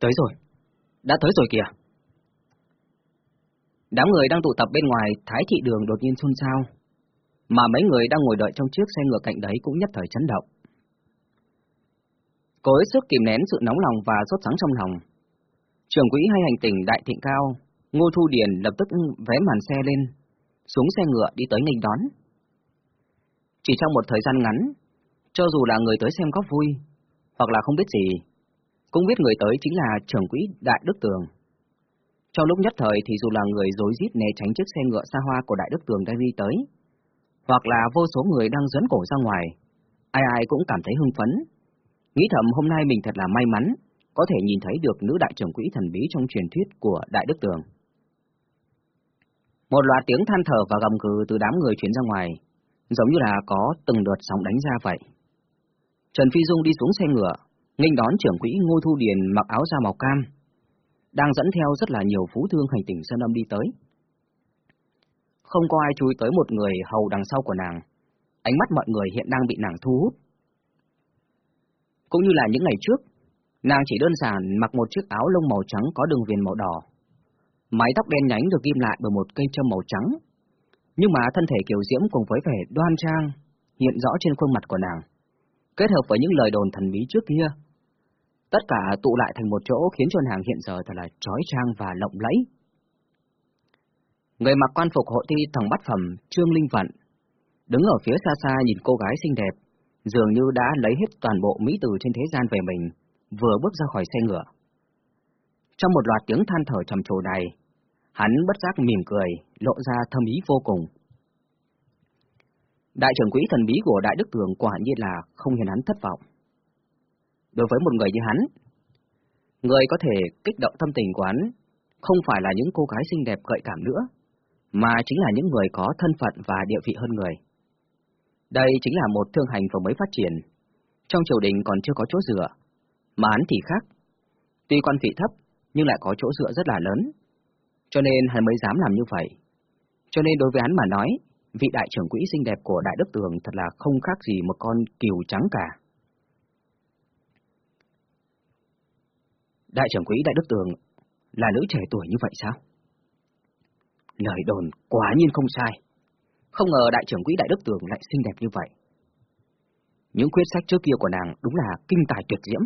Tới rồi. Đã tới rồi kìa. Đám người đang tụ tập bên ngoài Thái Thị Đường đột nhiên xôn xao, mà mấy người đang ngồi đợi trong chiếc xe ngựa cạnh đấy cũng nhất thời chấn động. Cố hết sức kìm nén sự nóng lòng và sốt sắng trong lòng. Trưởng quỹ hay hành tỉnh Đại Thịnh Cao, Ngô Thu Điền lập tức vé màn xe lên, xuống xe ngựa đi tới nghênh đón. Chỉ trong một thời gian ngắn, cho dù là người tới xem có vui, hoặc là không biết gì, cũng biết người tới chính là trưởng quỹ Đại Đức Tường. Trong lúc nhất thời thì dù là người dối rít né tránh chiếc xe ngựa xa hoa của Đại Đức Tường đang đi tới, hoặc là vô số người đang dẫn cổ ra ngoài, ai ai cũng cảm thấy hưng phấn. Nghĩ thầm hôm nay mình thật là may mắn, có thể nhìn thấy được nữ đại trưởng quỹ thần bí trong truyền thuyết của Đại Đức Tường. Một loạt tiếng than thở và gầm gừ từ đám người chuyển ra ngoài, giống như là có từng đợt sóng đánh ra vậy. Trần Phi Dung đi xuống xe ngựa, nghênh đón trưởng quỹ Ngô Thu Điền mặc áo da màu cam, đang dẫn theo rất là nhiều phú thương hành tỉnh Sơn Âm đi tới. Không có ai chú ý tới một người hầu đằng sau của nàng, ánh mắt mọi người hiện đang bị nàng thu hút. Cũng như là những ngày trước, nàng chỉ đơn giản mặc một chiếc áo lông màu trắng có đường viền màu đỏ, mái tóc đen nhánh được ghim lại bởi một cây châm màu trắng, nhưng mà thân thể kiều diễm cùng với vẻ đoan trang hiện rõ trên khuôn mặt của nàng, kết hợp với những lời đồn thần bí trước kia Tất cả tụ lại thành một chỗ khiến cho nàng hiện giờ thật là trói trang và lộng lẫy. Người mặc quan phục hội thi thằng bắt phẩm Trương Linh Vận, đứng ở phía xa xa nhìn cô gái xinh đẹp, dường như đã lấy hết toàn bộ mỹ từ trên thế gian về mình, vừa bước ra khỏi xe ngựa. Trong một loạt tiếng than thở trầm trồ này, hắn bất giác mỉm cười, lộ ra thâm ý vô cùng. Đại trưởng quỹ thần bí của Đại Đức Tường quả nhiên là không hiền hắn thất vọng đối với một người như hắn. Người có thể kích động tâm tình của hắn không phải là những cô gái xinh đẹp gợi cảm nữa, mà chính là những người có thân phận và địa vị hơn người. Đây chính là một thương hành vừa mới phát triển, trong triều đình còn chưa có chỗ dựa, mà hắn thì khác. Tuy quan vị thấp, nhưng lại có chỗ dựa rất là lớn, cho nên hắn mới dám làm như vậy. Cho nên đối với hắn mà nói, vị đại trưởng quỹ xinh đẹp của Đại Đức Tường thật là không khác gì một con kiều trắng cả. Đại trưởng quỹ Đại Đức Tường là nữ trẻ tuổi như vậy sao? Lời đồn quả nhiên không sai. Không ngờ đại trưởng quỹ Đại Đức Tường lại xinh đẹp như vậy. Những quyết sách trước kia của nàng đúng là kinh tài tuyệt diễm.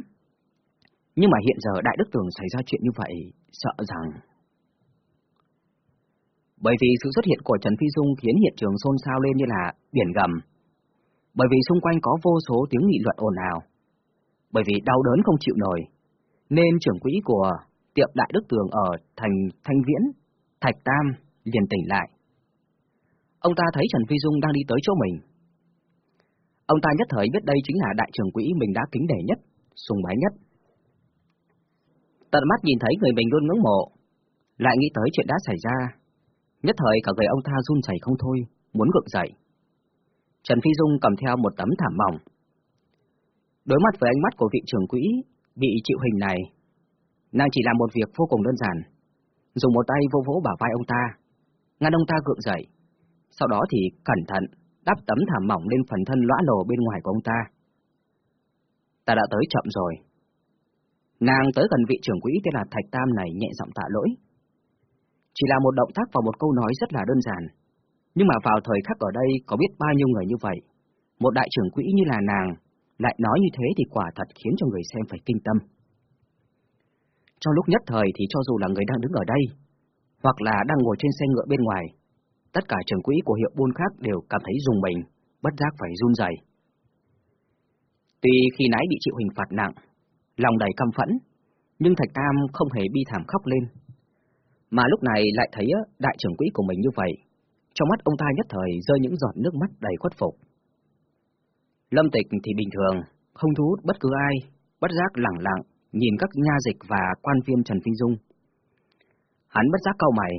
Nhưng mà hiện giờ Đại Đức Tường xảy ra chuyện như vậy, sợ rằng... Bởi vì sự xuất hiện của Trần Phi Dung khiến hiện trường xôn xao lên như là biển gầm. Bởi vì xung quanh có vô số tiếng nghị luận ồn ào. Bởi vì đau đớn không chịu nổi, nên trưởng quỹ của tiệm Đại Đức Tường ở thành Thanh Viễn, Thạch Tam liền tỉnh lại. Ông ta thấy Trần Phi Dung đang đi tới chỗ mình. Ông ta nhất thời biết đây chính là đại trưởng quỹ mình đã kính đề nhất, sùng bái nhất. Tận mắt nhìn thấy người mình luôn ngưỡng mộ, lại nghĩ tới chuyện đã xảy ra. Nhất thời cả người ông ta run rẩy không thôi, muốn gượng dậy. Trần Phi Dung cầm theo một tấm thảm mỏng. Đối mặt với ánh mắt của vị trưởng quỹ, bị chịu hình này, nàng chỉ làm một việc vô cùng đơn giản, dùng một tay vô vỗ bảo vai ông ta, ngăn ông ta gượng dậy, sau đó thì cẩn thận đắp tấm thảm mỏng lên phần thân lõa lồ bên ngoài của ông ta. Ta đã tới chậm rồi. Nàng tới gần vị trưởng quỹ tên là Thạch Tam này nhẹ giọng tạ lỗi. Chỉ là một động tác và một câu nói rất là đơn giản, nhưng mà vào thời khắc ở đây có biết bao nhiêu người như vậy. Một đại trưởng quỹ như là nàng lại nói như thế thì quả thật khiến cho người xem phải kinh tâm. Trong lúc nhất thời thì cho dù là người đang đứng ở đây, hoặc là đang ngồi trên xe ngựa bên ngoài, tất cả trưởng quỹ của hiệu buôn khác đều cảm thấy dùng mình, bất giác phải run rẩy. Tuy khi nãy bị chịu hình phạt nặng, lòng đầy căm phẫn, nhưng Thạch Tam không hề bi thảm khóc lên. Mà lúc này lại thấy đại trưởng quỹ của mình như vậy, trong mắt ông ta nhất thời rơi những giọt nước mắt đầy khuất phục. Lâm Tịch thì bình thường, không thu hút bất cứ ai, bất giác lẳng lặng, nhìn các nha dịch và quan viên Trần Phi Dung. Hắn bất giác cau mày,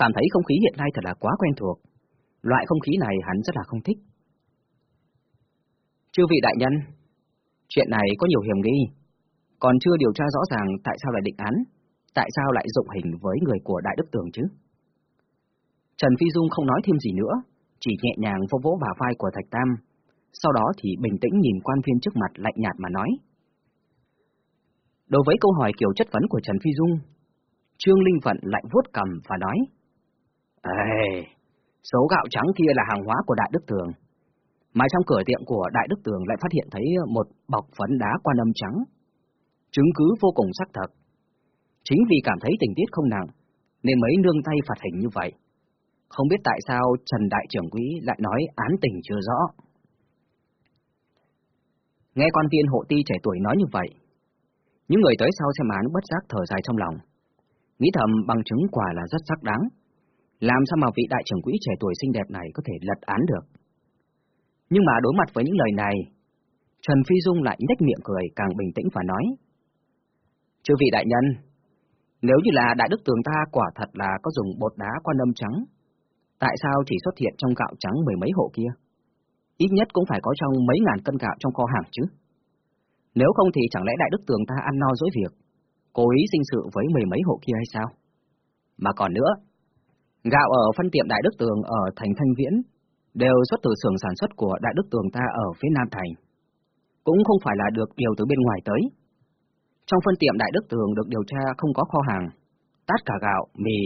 cảm thấy không khí hiện nay thật là quá quen thuộc. Loại không khí này hắn rất là không thích. Chư vị đại nhân, chuyện này có nhiều hiểm nghi, còn chưa điều tra rõ ràng tại sao lại định án, tại sao lại dụng hình với người của Đại Đức Tường chứ. Trần Phi Dung không nói thêm gì nữa, chỉ nhẹ nhàng vô vỗ bả vai của Thạch Tam, sau đó thì bình tĩnh nhìn quan viên trước mặt lạnh nhạt mà nói. Đối với câu hỏi kiểu chất vấn của Trần Phi Dung, Trương Linh Vận lại vuốt cầm và nói, Ê, số gạo trắng kia là hàng hóa của Đại Đức Tường, mà trong cửa tiệm của Đại Đức Tường lại phát hiện thấy một bọc phấn đá quan âm trắng, chứng cứ vô cùng xác thật. Chính vì cảm thấy tình tiết không nặng, nên mới nương tay phạt hình như vậy. Không biết tại sao Trần Đại trưởng Quý lại nói án tình chưa rõ. Nghe quan viên hộ ti trẻ tuổi nói như vậy, những người tới sau xem án bất giác thở dài trong lòng. Nghĩ thầm bằng chứng quả là rất sắc đáng. Làm sao mà vị đại trưởng quỹ trẻ tuổi xinh đẹp này có thể lật án được? Nhưng mà đối mặt với những lời này, Trần Phi Dung lại nhếch miệng cười càng bình tĩnh và nói. Chư vị đại nhân, nếu như là đại đức tường ta quả thật là có dùng bột đá quan âm trắng, tại sao chỉ xuất hiện trong gạo trắng mười mấy hộ kia? Ít nhất cũng phải có trong mấy ngàn cân gạo trong kho hàng chứ. Nếu không thì chẳng lẽ đại đức tường ta ăn no dối việc, cố ý sinh sự với mười mấy hộ kia hay sao? Mà còn nữa, gạo ở phân tiệm đại đức tường ở thành Thanh Viễn đều xuất từ xưởng sản xuất của đại đức tường ta ở phía Nam Thành. Cũng không phải là được điều từ bên ngoài tới. Trong phân tiệm đại đức tường được điều tra không có kho hàng, tát cả gạo, mì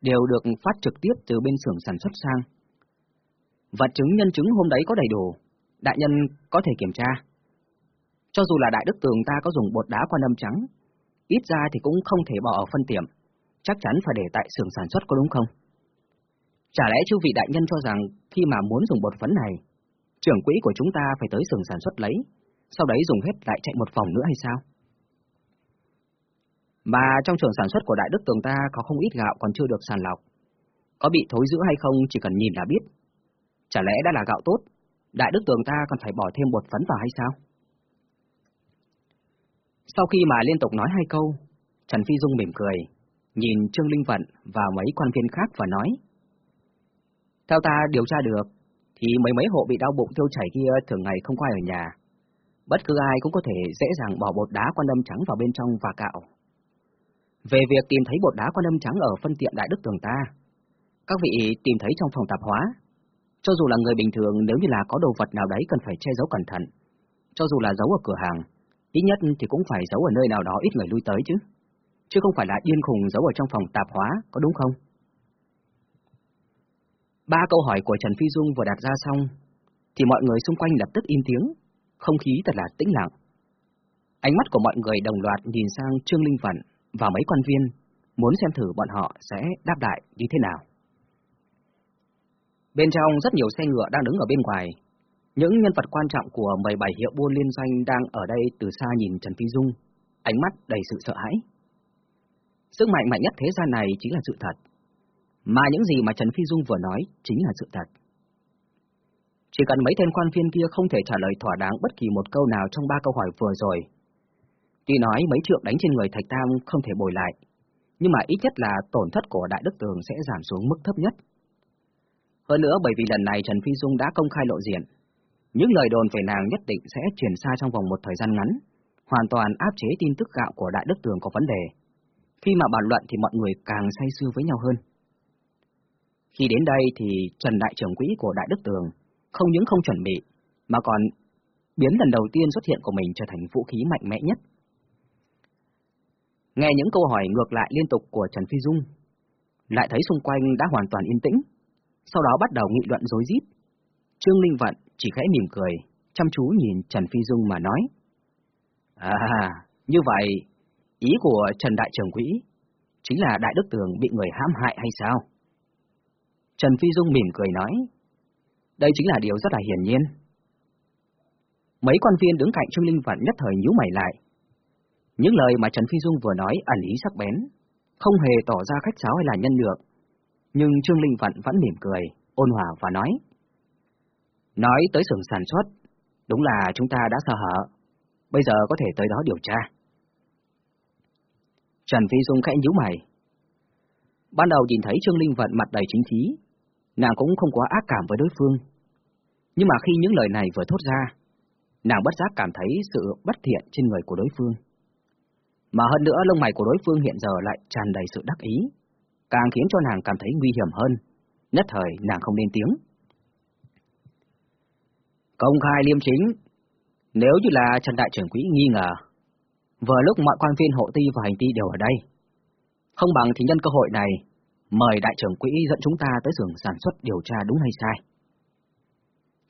đều được phát trực tiếp từ bên xưởng sản xuất sang. Vật chứng nhân chứng hôm đấy có đầy đủ, đại nhân có thể kiểm tra. Cho dù là đại đức tường ta có dùng bột đá quan âm trắng, ít ra thì cũng không thể bỏ ở phân tiệm, chắc chắn phải để tại xưởng sản xuất có đúng không? Chả lẽ chư vị đại nhân cho rằng khi mà muốn dùng bột phấn này, trưởng quỹ của chúng ta phải tới xưởng sản xuất lấy, sau đấy dùng hết lại chạy một phòng nữa hay sao? Mà trong trường sản xuất của Đại Đức Tường ta có không ít gạo còn chưa được sàn lọc. Có bị thối rữa hay không chỉ cần nhìn là biết. Chả lẽ đã là gạo tốt, Đại Đức Tường ta còn phải bỏ thêm bột phấn vào hay sao? Sau khi mà liên tục nói hai câu, Trần Phi Dung mỉm cười, nhìn Trương Linh Vận và mấy quan viên khác và nói. Theo ta điều tra được, thì mấy mấy hộ bị đau bụng tiêu chảy kia thường ngày không có ai ở nhà. Bất cứ ai cũng có thể dễ dàng bỏ bột đá quan âm trắng vào bên trong và cạo. Về việc tìm thấy bột đá quan âm trắng ở phân tiệm Đại Đức Tường ta, các vị tìm thấy trong phòng tạp hóa. Cho dù là người bình thường nếu như là có đồ vật nào đấy cần phải che giấu cẩn thận, cho dù là giấu ở cửa hàng, ít nhất thì cũng phải giấu ở nơi nào đó ít người lui tới chứ. Chứ không phải là điên khùng giấu ở trong phòng tạp hóa, có đúng không? Ba câu hỏi của Trần Phi Dung vừa đặt ra xong, thì mọi người xung quanh lập tức im tiếng, không khí thật là tĩnh lặng. Ánh mắt của mọi người đồng loạt nhìn sang Trương Linh Vận và mấy quan viên, muốn xem thử bọn họ sẽ đáp lại như thế nào. Bên trong rất nhiều xe ngựa đang đứng ở bên ngoài. Những nhân vật quan trọng của 17 hiệu buôn liên doanh đang ở đây từ xa nhìn Trần Phi Dung, ánh mắt đầy sự sợ hãi. Sức mạnh mạnh nhất thế gian này chính là sự thật, mà những gì mà Trần Phi Dung vừa nói chính là sự thật. Chỉ cần mấy tên quan viên kia không thể trả lời thỏa đáng bất kỳ một câu nào trong ba câu hỏi vừa rồi, Tuy nói mấy trượng đánh trên người Thạch Tam không thể bồi lại, nhưng mà ít nhất là tổn thất của Đại Đức Tường sẽ giảm xuống mức thấp nhất. Hơn nữa bởi vì lần này Trần Phi Dung đã công khai lộ diện, những lời đồn về nàng nhất định sẽ truyền xa trong vòng một thời gian ngắn, hoàn toàn áp chế tin tức gạo của Đại Đức Tường có vấn đề. Khi mà bàn luận thì mọi người càng say sưa với nhau hơn. Khi đến đây thì Trần Đại trưởng quỹ của Đại Đức Tường không những không chuẩn bị, mà còn biến lần đầu tiên xuất hiện của mình trở thành vũ khí mạnh mẽ nhất Nghe những câu hỏi ngược lại liên tục của Trần Phi Dung, lại thấy xung quanh đã hoàn toàn yên tĩnh, sau đó bắt đầu nghị luận dối rít. Trương Linh Vận chỉ khẽ mỉm cười, chăm chú nhìn Trần Phi Dung mà nói. À, như vậy, ý của Trần Đại Trưởng Quỹ chính là Đại Đức Tường bị người hãm hại hay sao? Trần Phi Dung mỉm cười nói, đây chính là điều rất là hiển nhiên. Mấy quan viên đứng cạnh Trương Linh Vận nhất thời nhíu mày lại, những lời mà Trần Phi Dung vừa nói ẩn ý sắc bén, không hề tỏ ra khách sáo hay là nhân nhượng. Nhưng Trương Linh Vận vẫn mỉm cười, ôn hòa và nói. Nói tới xưởng sản xuất, đúng là chúng ta đã sợ hở, bây giờ có thể tới đó điều tra. Trần Phi Dung khẽ nhíu mày. Ban đầu nhìn thấy Trương Linh Vận mặt đầy chính khí, nàng cũng không quá ác cảm với đối phương. Nhưng mà khi những lời này vừa thốt ra, nàng bất giác cảm thấy sự bất thiện trên người của đối phương. Mà hơn nữa lông mày của đối phương hiện giờ lại tràn đầy sự đắc ý, càng khiến cho nàng cảm thấy nguy hiểm hơn. Nhất thời nàng không lên tiếng. Công khai liêm chính, nếu như là Trần Đại trưởng Quỹ nghi ngờ, Vừa lúc mọi quan viên hộ ti và hành ti đều ở đây. Không bằng thì nhân cơ hội này, mời đại trưởng quỹ dẫn chúng ta tới xưởng sản xuất điều tra đúng hay sai.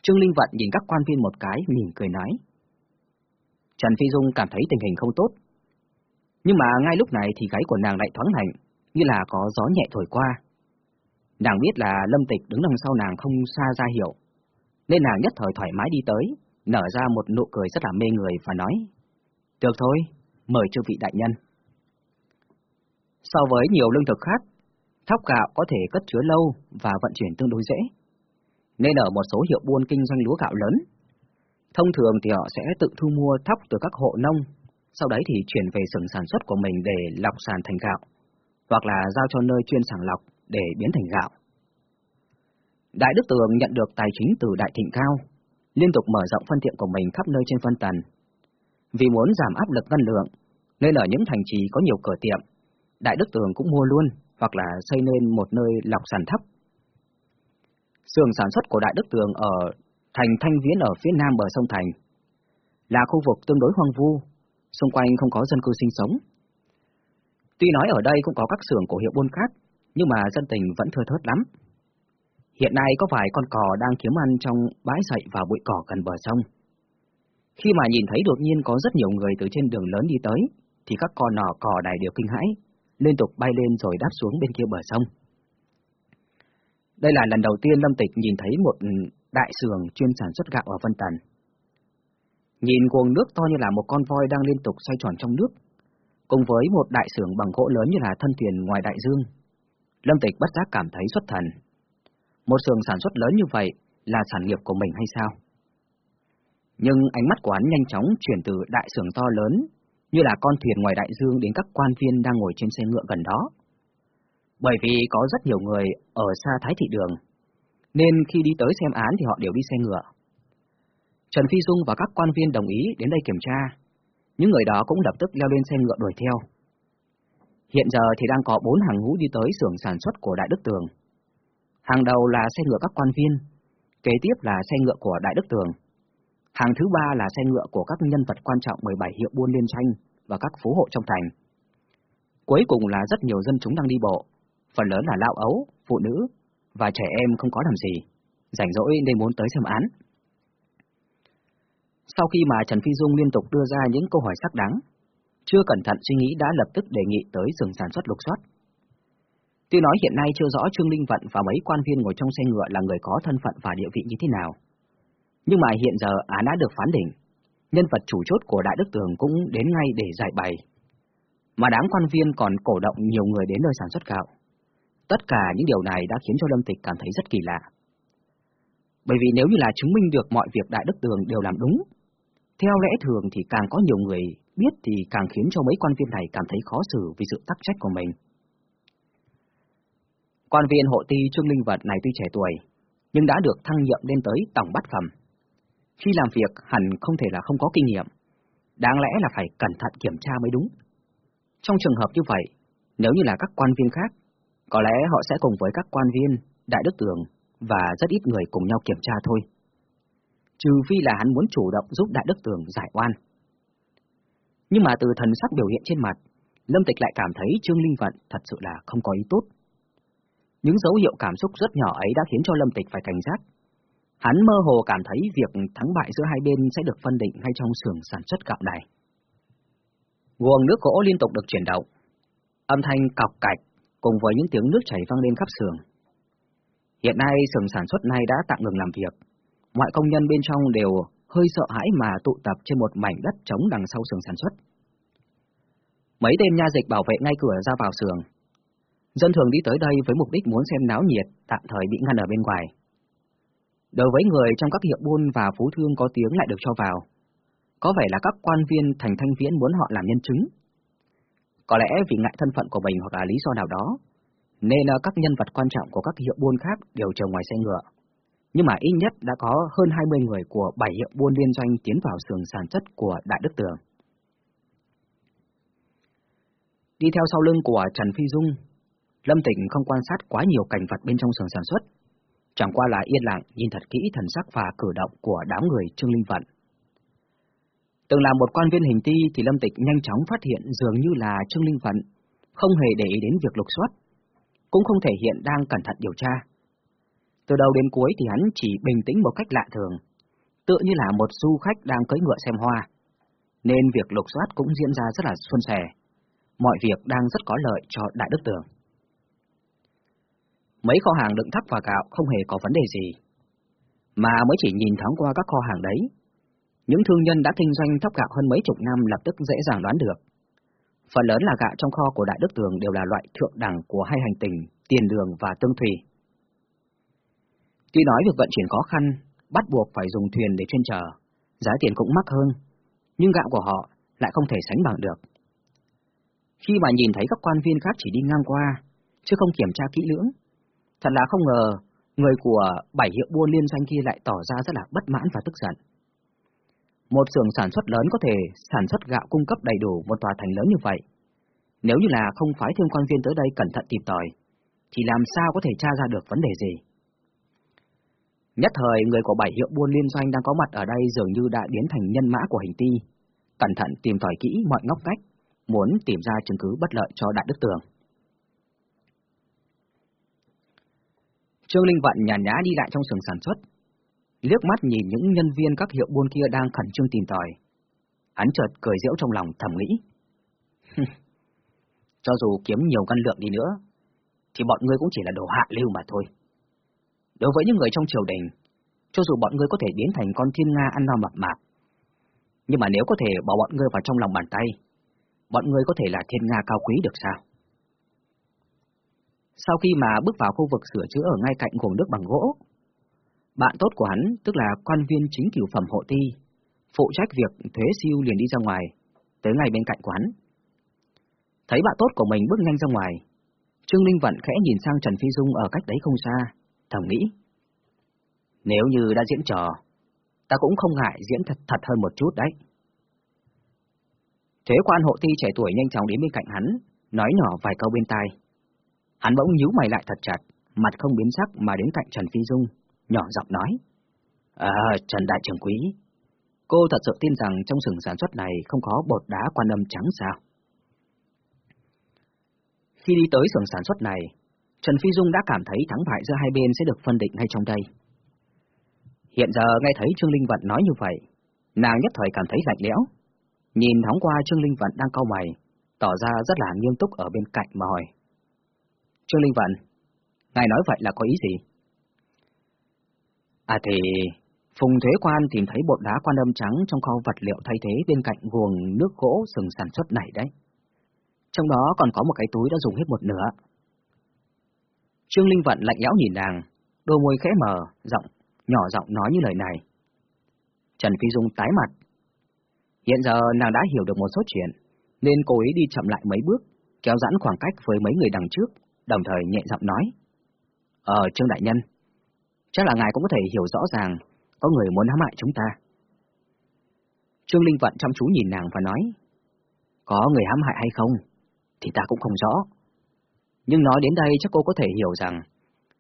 Trương Linh Vận nhìn các quan viên một cái, mỉm cười nói. Trần Phi Dung cảm thấy tình hình không tốt. Nhưng mà ngay lúc này thì gáy của nàng lại thoáng hành, như là có gió nhẹ thổi qua. Nàng biết là Lâm Tịch đứng đằng sau nàng không xa ra hiểu, nên nàng nhất thời thoải mái đi tới, nở ra một nụ cười rất là mê người và nói, Được thôi, mời chư vị đại nhân. So với nhiều lương thực khác, thóc gạo có thể cất chứa lâu và vận chuyển tương đối dễ, nên ở một số hiệu buôn kinh doanh lúa gạo lớn, thông thường thì họ sẽ tự thu mua thóc từ các hộ nông, sau đấy thì chuyển về xưởng sản xuất của mình để lọc sàn thành gạo, hoặc là giao cho nơi chuyên sàng lọc để biến thành gạo. Đại Đức Tường nhận được tài chính từ Đại Thịnh Cao, liên tục mở rộng phân tiệm của mình khắp nơi trên phân tần. Vì muốn giảm áp lực ngân lượng, nên ở những thành trì có nhiều cửa tiệm, Đại Đức Tường cũng mua luôn hoặc là xây nên một nơi lọc sản thấp. Sường sản xuất của Đại Đức Tường ở thành Thanh Viễn ở phía nam bờ sông Thành, là khu vực tương đối hoang vu, xung quanh không có dân cư sinh sống. Tuy nói ở đây cũng có các xưởng của hiệu buôn khác, nhưng mà dân tình vẫn thưa thớt lắm. Hiện nay có vài con cò đang kiếm ăn trong bãi sậy và bụi cỏ gần bờ sông. Khi mà nhìn thấy đột nhiên có rất nhiều người từ trên đường lớn đi tới, thì các con nỏ cò này đều kinh hãi, liên tục bay lên rồi đáp xuống bên kia bờ sông. Đây là lần đầu tiên Lâm Tịch nhìn thấy một đại xưởng chuyên sản xuất gạo ở Vân Tần. Nhìn cuồng nước to như là một con voi đang liên tục xoay tròn trong nước, cùng với một đại sưởng bằng gỗ lớn như là thân thuyền ngoài đại dương. Lâm Tịch bất giác cảm thấy xuất thần. Một xưởng sản xuất lớn như vậy là sản nghiệp của mình hay sao? Nhưng ánh mắt của hắn nhanh chóng chuyển từ đại xưởng to lớn, như là con thuyền ngoài đại dương đến các quan viên đang ngồi trên xe ngựa gần đó. Bởi vì có rất nhiều người ở xa Thái Thị Đường, nên khi đi tới xem án thì họ đều đi xe ngựa. Trần Phi Dung và các quan viên đồng ý đến đây kiểm tra, những người đó cũng lập tức leo lên xe ngựa đuổi theo. Hiện giờ thì đang có bốn hàng ngũ đi tới xưởng sản xuất của Đại Đức Tường. Hàng đầu là xe ngựa các quan viên, kế tiếp là xe ngựa của Đại Đức Tường. Hàng thứ ba là xe ngựa của các nhân vật quan trọng 17 hiệu buôn liên tranh và các phú hộ trong thành. Cuối cùng là rất nhiều dân chúng đang đi bộ, phần lớn là lao ấu, phụ nữ và trẻ em không có làm gì, rảnh rỗi nên muốn tới xem án. Sau khi mà Trần Phi Dung liên tục đưa ra những câu hỏi sắc đáng, chưa cẩn thận suy nghĩ đã lập tức đề nghị tới rừng sản xuất lục soát. Tuy nói hiện nay chưa rõ Trương Linh Vận và mấy quan viên ngồi trong xe ngựa là người có thân phận và địa vị như thế nào. Nhưng mà hiện giờ án đã được phán định, nhân vật chủ chốt của Đại Đức Tường cũng đến ngay để giải bày. Mà đám quan viên còn cổ động nhiều người đến nơi sản xuất gạo. Tất cả những điều này đã khiến cho Lâm Tịch cảm thấy rất kỳ lạ. Bởi vì nếu như là chứng minh được mọi việc Đại Đức Tường đều làm đúng, theo lẽ thường thì càng có nhiều người biết thì càng khiến cho mấy quan viên này cảm thấy khó xử vì sự tắc trách của mình. Quan viên hộ ti Trương Linh Vật này tuy trẻ tuổi, nhưng đã được thăng nhiệm lên tới tổng bát phẩm. Khi làm việc hẳn không thể là không có kinh nghiệm, đáng lẽ là phải cẩn thận kiểm tra mới đúng. Trong trường hợp như vậy, nếu như là các quan viên khác, có lẽ họ sẽ cùng với các quan viên, đại đức tường và rất ít người cùng nhau kiểm tra thôi. Trừ phi là hắn muốn chủ động giúp đại đức tường giải oan. Nhưng mà từ thần sắc biểu hiện trên mặt, Lâm Tịch lại cảm thấy Trương Linh Vận thật sự là không có ý tốt. Những dấu hiệu cảm xúc rất nhỏ ấy đã khiến cho Lâm Tịch phải cảnh giác. Hắn mơ hồ cảm thấy việc thắng bại giữa hai bên sẽ được phân định ngay trong xưởng sản xuất gạo này. Nguồn nước gỗ liên tục được chuyển động. Âm thanh cọc cạch cùng với những tiếng nước chảy vang lên khắp xưởng. Hiện nay xưởng sản xuất này đã tạm ngừng làm việc. Mọi công nhân bên trong đều hơi sợ hãi mà tụ tập trên một mảnh đất trống đằng sau xưởng sản xuất. Mấy tên nha dịch bảo vệ ngay cửa ra vào xưởng, Dân thường đi tới đây với mục đích muốn xem náo nhiệt, tạm thời bị ngăn ở bên ngoài. Đối với người trong các hiệu buôn và phú thương có tiếng lại được cho vào. Có vẻ là các quan viên thành thanh viễn muốn họ làm nhân chứng. Có lẽ vì ngại thân phận của mình hoặc là lý do nào đó, nên ờ, các nhân vật quan trọng của các hiệu buôn khác đều chờ ngoài xe ngựa. Nhưng mà ít nhất đã có hơn 20 người của bảy hiệu buôn liên doanh tiến vào xưởng sản xuất của Đại Đức Tường. Đi theo sau lưng của Trần Phi Dung Lâm Tịnh không quan sát quá nhiều cảnh vật bên trong xưởng sản xuất, chẳng qua là yên lặng nhìn thật kỹ thần sắc và cử động của đám người Trương Linh Vận. Từng là một quan viên hình ti thì Lâm Tịch nhanh chóng phát hiện dường như là Trương Linh Vận, không hề để ý đến việc lục soát, cũng không thể hiện đang cẩn thận điều tra. Từ đầu đến cuối thì hắn chỉ bình tĩnh một cách lạ thường, tựa như là một du khách đang cưỡi ngựa xem hoa, nên việc lục soát cũng diễn ra rất là suôn sẻ. Mọi việc đang rất có lợi cho Đại Đức Tường. Mấy kho hàng đựng thóc và gạo không hề có vấn đề gì, mà mới chỉ nhìn thoáng qua các kho hàng đấy. Những thương nhân đã kinh doanh thóc gạo hơn mấy chục năm lập tức dễ dàng đoán được. Phần lớn là gạo trong kho của Đại Đức Tường đều là loại thượng đẳng của hai hành tình, tiền đường và tương thủy. Tuy nói việc vận chuyển khó khăn, bắt buộc phải dùng thuyền để chuyên chở giá tiền cũng mắc hơn, nhưng gạo của họ lại không thể sánh bằng được. Khi mà nhìn thấy các quan viên khác chỉ đi ngang qua, chứ không kiểm tra kỹ lưỡng, thật là không ngờ người của bảy hiệu buôn liên doanh kia lại tỏ ra rất là bất mãn và tức giận. Một xưởng sản xuất lớn có thể sản xuất gạo cung cấp đầy đủ một tòa thành lớn như vậy. Nếu như là không phái thêm quan viên tới đây cẩn thận tìm tòi, thì làm sao có thể tra ra được vấn đề gì? Nhất thời, người của bảy hiệu buôn liên doanh đang có mặt ở đây dường như đã biến thành nhân mã của hình ti, cẩn thận tìm tòi kỹ mọi ngóc ngách, muốn tìm ra chứng cứ bất lợi cho Đại Đức Tường. Trương Linh Vận nhàn nhã đi lại trong xưởng sản xuất, liếc mắt nhìn những nhân viên các hiệu buôn kia đang khẩn trương tìm tòi. Hắn chợt cười giễu trong lòng thầm nghĩ. Cho dù kiếm nhiều căn lượng đi nữa, thì bọn ngươi cũng chỉ là đồ hạ lưu mà thôi. Đối với những người trong triều đình, cho dù bọn ngươi có thể biến thành con thiên nga ăn no mập mạp, nhưng mà nếu có thể bỏ bọn ngươi vào trong lòng bàn tay, bọn ngươi có thể là thiên nga cao quý được sao? Sau khi mà bước vào khu vực sửa chữa ở ngay cạnh nguồn nước bằng gỗ, bạn tốt của hắn, tức là quan viên chính cửu phẩm hộ ti, phụ trách việc thuế siêu liền đi ra ngoài, tới ngay bên cạnh quán. Thấy bạn tốt của mình bước nhanh ra ngoài, Trương Linh Vận khẽ nhìn sang Trần Phi Dung ở cách đấy không xa, thầm nghĩ. Nếu như đã diễn trò, ta cũng không ngại diễn thật thật hơn một chút đấy. Thuế quan hộ ti trẻ tuổi nhanh chóng đến bên cạnh hắn, nói nhỏ vài câu bên tai. Hắn bỗng nhíu mày lại thật chặt, mặt không biến sắc mà đến cạnh Trần Phi Dung, nhỏ giọng nói. À, Trần Đại Trưởng Quý, cô thật sự tin rằng trong sừng sản xuất này không có bột đá quan âm trắng sao? Khi đi tới sừng sản xuất này, Trần Phi Dung đã cảm thấy thắng bại giữa hai bên sẽ được phân định ngay trong đây. Hiện giờ nghe thấy Trương Linh Vận nói như vậy, nàng nhất thời cảm thấy lạnh lẽo. Nhìn thoáng qua Trương Linh Vận đang cau mày, tỏ ra rất là nghiêm túc ở bên cạnh mà hỏi. Trương Linh Vận, ngài nói vậy là có ý gì? À thì, Phùng Thuế Quan tìm thấy bột đá quan âm trắng trong kho vật liệu thay thế bên cạnh guồng nước gỗ sừng sản xuất này đấy. Trong đó còn có một cái túi đã dùng hết một nửa. Trương Linh Vận lạnh lẽo nhìn nàng, đôi môi khẽ mở, giọng, nhỏ giọng nói như lời này. Trần Phi Dung tái mặt. Hiện giờ nàng đã hiểu được một số chuyện, nên cô ấy đi chậm lại mấy bước, kéo giãn khoảng cách với mấy người đằng trước, đồng thời nhẹ giọng nói. Ờ, Trương Đại Nhân, chắc là ngài cũng có thể hiểu rõ ràng, có người muốn hãm hại chúng ta. Trương Linh Vận chăm chú nhìn nàng và nói, có người hãm hại hay không, thì ta cũng không rõ. Nhưng nói đến đây chắc cô có thể hiểu rằng,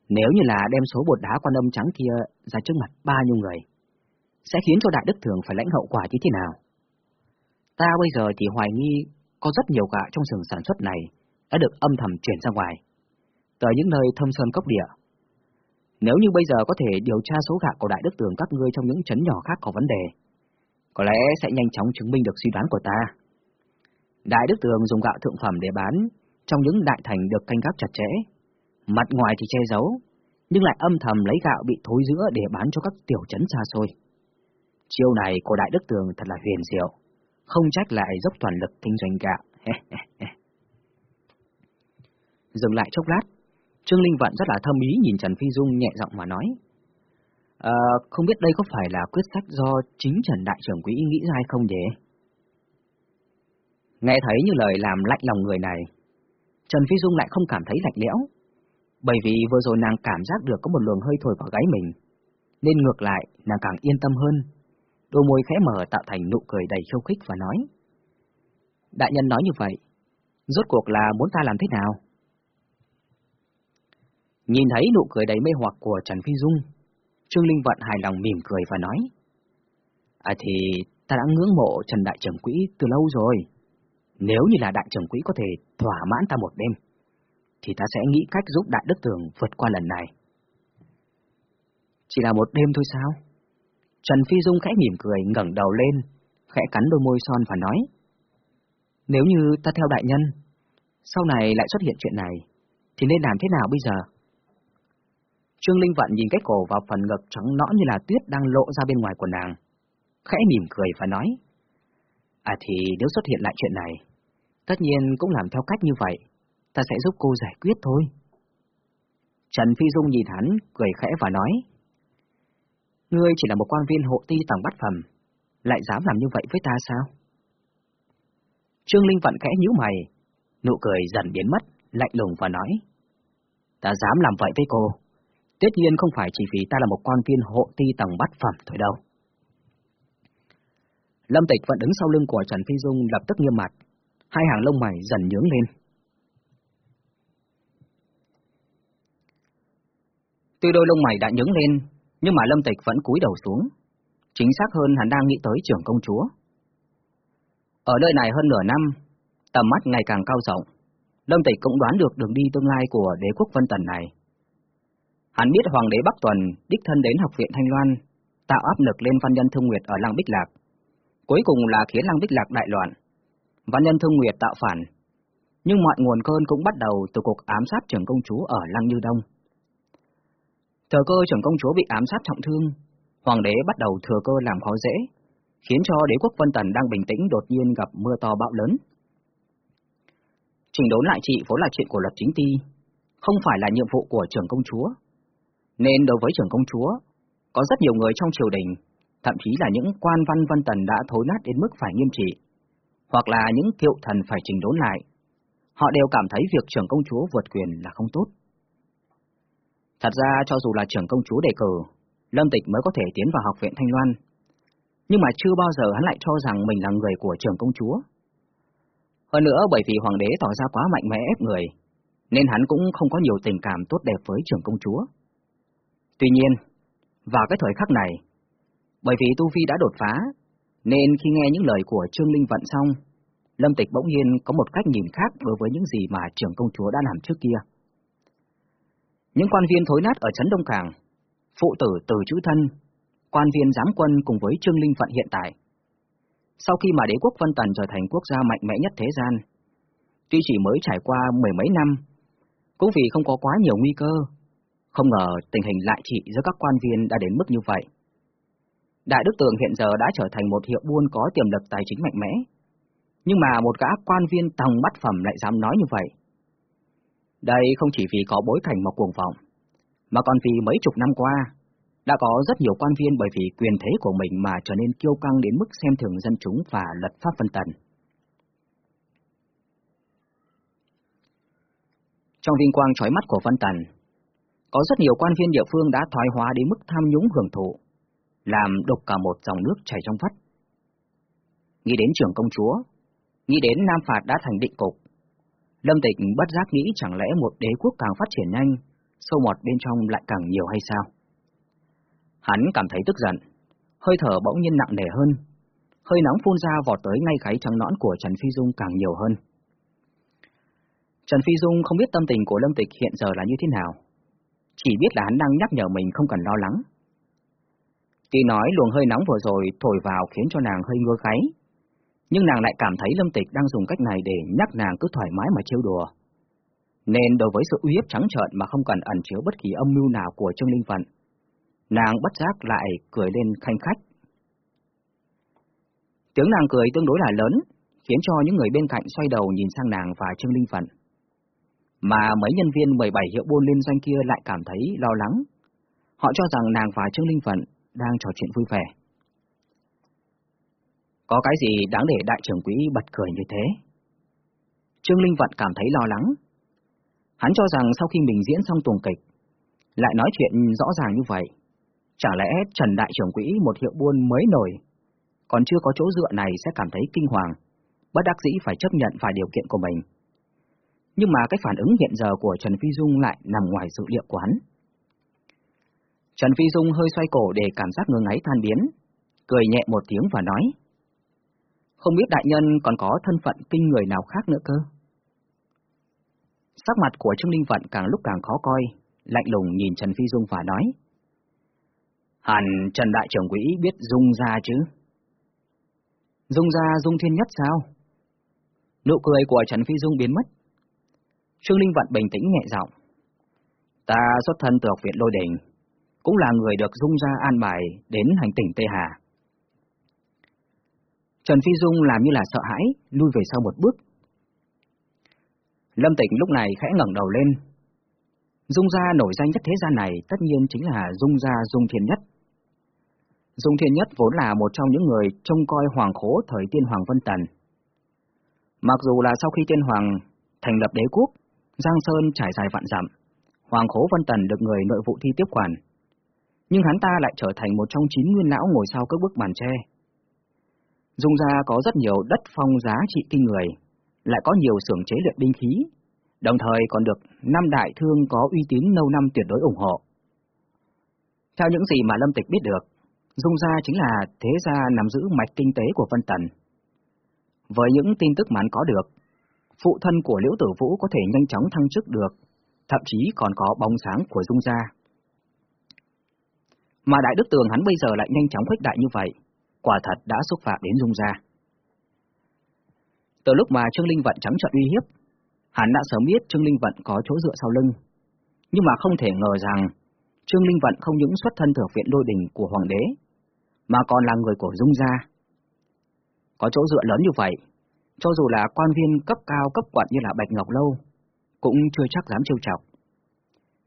nếu như là đem số bột đá quan âm trắng kia ra trước mặt ba nhiêu người, sẽ khiến cho Đại Đức Thường phải lãnh hậu quả như thế nào? Ta bây giờ thì hoài nghi có rất nhiều gạ trong xưởng sản xuất này đã được âm thầm chuyển ra ngoài, tới những nơi thâm sơn cốc địa. Nếu như bây giờ có thể điều tra số gạ của Đại Đức Tường các ngươi trong những chấn nhỏ khác có vấn đề, có lẽ sẽ nhanh chóng chứng minh được suy đoán của ta. Đại Đức Tường dùng gạo thượng phẩm để bán trong những đại thành được canh gác chặt chẽ. Mặt ngoài thì che giấu, nhưng lại âm thầm lấy gạo bị thối giữa để bán cho các tiểu trấn xa xôi. Chiêu này của Đại Đức Tường thật là huyền diệu, không trách lại dốc toàn lực kinh doanh gạo. Dừng lại chốc lát, Trương Linh Vận rất là thâm ý nhìn Trần Phi Dung nhẹ giọng mà nói. À, không biết đây có phải là quyết sách do chính Trần Đại trưởng Quỹ nghĩ ra hay không nhỉ? Nghe thấy như lời làm lạnh lòng người này, Trần Phi Dung lại không cảm thấy lạnh lẽo, bởi vì vừa rồi nàng cảm giác được có một luồng hơi thổi vào gáy mình, nên ngược lại nàng càng yên tâm hơn. Đôi môi khẽ mở tạo thành nụ cười đầy khiêu khích và nói. Đại nhân nói như vậy, rốt cuộc là muốn ta làm thế nào? Nhìn thấy nụ cười đầy mê hoặc của Trần Phi Dung, Trương Linh Vận hài lòng mỉm cười và nói. À thì ta đã ngưỡng mộ Trần Đại Trưởng Quỹ từ lâu rồi. Nếu như là Đại Trưởng Quỹ có thể thỏa mãn ta một đêm, thì ta sẽ nghĩ cách giúp Đại Đức Tường vượt qua lần này. Chỉ là một đêm thôi sao? Trần Phi Dung khẽ mỉm cười ngẩng đầu lên, khẽ cắn đôi môi son và nói. Nếu như ta theo đại nhân, sau này lại xuất hiện chuyện này, thì nên làm thế nào bây giờ? Trương Linh Vận nhìn cái cổ vào phần ngực trắng nõn như là tuyết đang lộ ra bên ngoài của nàng, khẽ mỉm cười và nói. À thì nếu xuất hiện lại chuyện này, tất nhiên cũng làm theo cách như vậy, ta sẽ giúp cô giải quyết thôi. Trần Phi Dung nhìn hắn, cười khẽ và nói. Ngươi chỉ là một quan viên hộ ti tầng bắt phẩm, lại dám làm như vậy với ta sao? Trương Linh Vận khẽ nhíu mày, nụ cười dần biến mất, lạnh lùng và nói. Ta dám làm vậy với cô, tất nhiên không phải chỉ vì ta là một quan viên hộ ti tầng bát phẩm thôi đâu. Lâm Tịch vẫn đứng sau lưng của Trần Phi Dung lập tức nghiêm mặt, hai hàng lông mày dần nhướng lên. Tuy đôi lông mày đã nhướng lên, nhưng mà Lâm Tịch vẫn cúi đầu xuống. Chính xác hơn hắn đang nghĩ tới trưởng công chúa. Ở nơi này hơn nửa năm, tầm mắt ngày càng cao rộng, Lâm Tịch cũng đoán được đường đi tương lai của đế quốc Vân Tần này. Hắn biết Hoàng đế Bắc Tuần đích thân đến học viện Thanh Loan, tạo áp lực lên văn nhân Thương Nguyệt ở Lăng Bích Lạc, cuối cùng là khiến Lăng Bích Lạc đại loạn. Văn nhân Thương Nguyệt tạo phản, nhưng mọi nguồn cơn cũng bắt đầu từ cuộc ám sát trưởng công chúa ở Lăng Như Đông. Thừa cơ trưởng công chúa bị ám sát trọng thương, hoàng đế bắt đầu thừa cơ làm khó dễ, khiến cho đế quốc Vân Tần đang bình tĩnh đột nhiên gặp mưa to bão lớn. Trình đốn lại trị vốn là chuyện của luật chính ti, không phải là nhiệm vụ của trưởng công chúa. Nên đối với trưởng công chúa, có rất nhiều người trong triều đình, thậm chí là những quan văn Vân Tần đã thối nát đến mức phải nghiêm trị, hoặc là những kiệu thần phải trình đốn lại. Họ đều cảm thấy việc trưởng công chúa vượt quyền là không tốt. Thật ra cho dù là trưởng công chúa đề cử, Lâm Tịch mới có thể tiến vào học viện Thanh Loan. Nhưng mà chưa bao giờ hắn lại cho rằng mình là người của trưởng công chúa. Hơn nữa bởi vì hoàng đế tỏ ra quá mạnh mẽ ép người, nên hắn cũng không có nhiều tình cảm tốt đẹp với trưởng công chúa. Tuy nhiên, vào cái thời khắc này, bởi vì Tu Vi đã đột phá, nên khi nghe những lời của Trương Linh Vận xong, Lâm Tịch bỗng nhiên có một cách nhìn khác đối với những gì mà trưởng công chúa đã làm trước kia. Những quan viên thối nát ở Trấn Đông Cảng, phụ tử từ chữ thân, quan viên giám quân cùng với Trương Linh vận hiện tại. Sau khi mà đế quốc Vân Tần trở thành quốc gia mạnh mẽ nhất thế gian, tuy chỉ mới trải qua mười mấy năm, cũng vì không có quá nhiều nguy cơ, không ngờ tình hình lại trị giữa các quan viên đã đến mức như vậy. Đại Đức Tường hiện giờ đã trở thành một hiệu buôn có tiềm lực tài chính mạnh mẽ, nhưng mà một gã quan viên tầng bắt phẩm lại dám nói như vậy, đây không chỉ vì có bối cảnh mà cuồng vọng, mà còn vì mấy chục năm qua, đã có rất nhiều quan viên bởi vì quyền thế của mình mà trở nên kiêu căng đến mức xem thường dân chúng và luật pháp phân tần. Trong vinh quang trói mắt của Vân Tần, có rất nhiều quan viên địa phương đã thoái hóa đến mức tham nhũng hưởng thụ, làm đục cả một dòng nước chảy trong vắt. Nghĩ đến trưởng công chúa, nghĩ đến Nam Phạt đã thành định cục, Lâm Tịch bất giác nghĩ chẳng lẽ một đế quốc càng phát triển nhanh, sâu mọt bên trong lại càng nhiều hay sao? Hắn cảm thấy tức giận, hơi thở bỗng nhiên nặng nề hơn, hơi nóng phun ra vọt tới ngay gáy trắng nõn của Trần Phi Dung càng nhiều hơn. Trần Phi Dung không biết tâm tình của Lâm Tịch hiện giờ là như thế nào, chỉ biết là hắn đang nhắc nhở mình không cần lo lắng. Tuy nói luồng hơi nóng vừa rồi thổi vào khiến cho nàng hơi ngứa gáy, nhưng nàng lại cảm thấy Lâm Tịch đang dùng cách này để nhắc nàng cứ thoải mái mà trêu đùa. Nên đối với sự uy hiếp trắng trợn mà không cần ẩn chứa bất kỳ âm mưu nào của Trương Linh Vận, nàng bất giác lại cười lên khanh khách. Tiếng nàng cười tương đối là lớn, khiến cho những người bên cạnh xoay đầu nhìn sang nàng và Trương Linh Vận. Mà mấy nhân viên 17 hiệu buôn liên doanh kia lại cảm thấy lo lắng. Họ cho rằng nàng và Trương Linh Vận đang trò chuyện vui vẻ. Có cái gì đáng để đại trưởng quỹ bật cười như thế? Trương Linh Vận cảm thấy lo lắng. Hắn cho rằng sau khi mình diễn xong tuồng kịch, lại nói chuyện rõ ràng như vậy. chả lẽ Trần Đại trưởng quỹ một hiệu buôn mới nổi, còn chưa có chỗ dựa này sẽ cảm thấy kinh hoàng, bất đắc dĩ phải chấp nhận vài điều kiện của mình. Nhưng mà cái phản ứng hiện giờ của Trần Phi Dung lại nằm ngoài dự liệu của hắn. Trần Phi Dung hơi xoay cổ để cảm giác ngơ ngáy than biến, cười nhẹ một tiếng và nói. Không biết đại nhân còn có thân phận kinh người nào khác nữa cơ? Sắc mặt của Trương Linh Vận càng lúc càng khó coi, lạnh lùng nhìn Trần Phi Dung và nói. Hẳn Trần Đại trưởng quỹ biết Dung ra chứ? Dung ra Dung Thiên Nhất sao? Nụ cười của Trần Phi Dung biến mất. Trương Linh Vận bình tĩnh nhẹ giọng. Ta xuất thân từ học viện Lôi Đình, cũng là người được Dung ra an bài đến hành tỉnh Tây Hà. Trần Phi Dung làm như là sợ hãi, lui về sau một bước. Lâm Tịnh lúc này khẽ ngẩng đầu lên. Dung gia nổi danh nhất thế gian này tất nhiên chính là Dung gia Dung Thiên Nhất. Dung Thiên Nhất vốn là một trong những người trông coi hoàng khố thời tiên Hoàng Vân Tần. Mặc dù là sau khi tiên Hoàng thành lập đế quốc, Giang Sơn trải dài vạn dặm, Hoàng khố Vân Tần được người nội vụ thi tiếp quản. Nhưng hắn ta lại trở thành một trong chín nguyên lão ngồi sau các bức màn tre. Dung gia có rất nhiều đất phong giá trị kinh người, lại có nhiều xưởng chế luyện binh khí, đồng thời còn được năm đại thương có uy tín lâu năm tuyệt đối ủng hộ. Theo những gì mà Lâm Tịch biết được, Dung Gia chính là thế gia nắm giữ mạch kinh tế của Vân Tần. Với những tin tức mà hắn có được, phụ thân của Liễu Tử Vũ có thể nhanh chóng thăng chức được, thậm chí còn có bóng sáng của Dung Gia. Mà Đại Đức Tường hắn bây giờ lại nhanh chóng khuếch đại như vậy, quả thật đã xúc phạm đến Dung Gia. Từ lúc mà Trương Linh Vận trắng trợn uy hiếp, hắn đã sớm biết Trương Linh Vận có chỗ dựa sau lưng, nhưng mà không thể ngờ rằng Trương Linh Vận không những xuất thân từ viện đôi đình của Hoàng đế, mà còn là người của Dung Gia. Có chỗ dựa lớn như vậy, cho dù là quan viên cấp cao cấp quận như là Bạch Ngọc Lâu, cũng chưa chắc dám trêu chọc.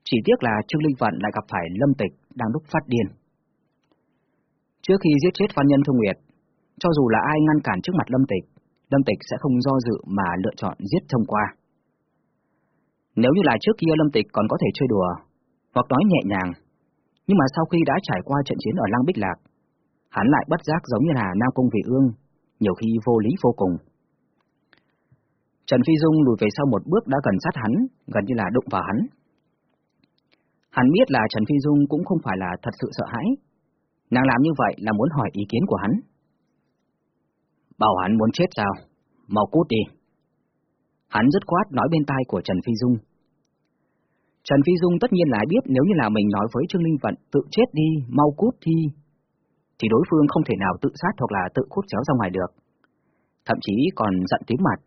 Chỉ tiếc là Trương Linh Vận lại gặp phải Lâm Tịch đang lúc phát điên. Trước khi giết chết Văn Nhân Thu Nguyệt, cho dù là ai ngăn cản trước mặt Lâm Tịch, Lâm Tịch sẽ không do dự mà lựa chọn giết thông qua. Nếu như là trước kia Lâm Tịch còn có thể chơi đùa, hoặc nói nhẹ nhàng, nhưng mà sau khi đã trải qua trận chiến ở Lăng Bích Lạc, hắn lại bất giác giống như là Nam Cung Vị Ương, nhiều khi vô lý vô cùng. Trần Phi Dung lùi về sau một bước đã gần sát hắn, gần như là đụng vào hắn. Hắn biết là Trần Phi Dung cũng không phải là thật sự sợ hãi. Nàng làm như vậy là muốn hỏi ý kiến của hắn. Bảo hắn muốn chết sao? Mau cút đi. Hắn dứt khoát nói bên tai của Trần Phi Dung. Trần Phi Dung tất nhiên là biết nếu như là mình nói với Trương Linh Vận tự chết đi, mau cút đi, thì đối phương không thể nào tự sát hoặc là tự cút chéo ra ngoài được. Thậm chí còn giận tím mặt.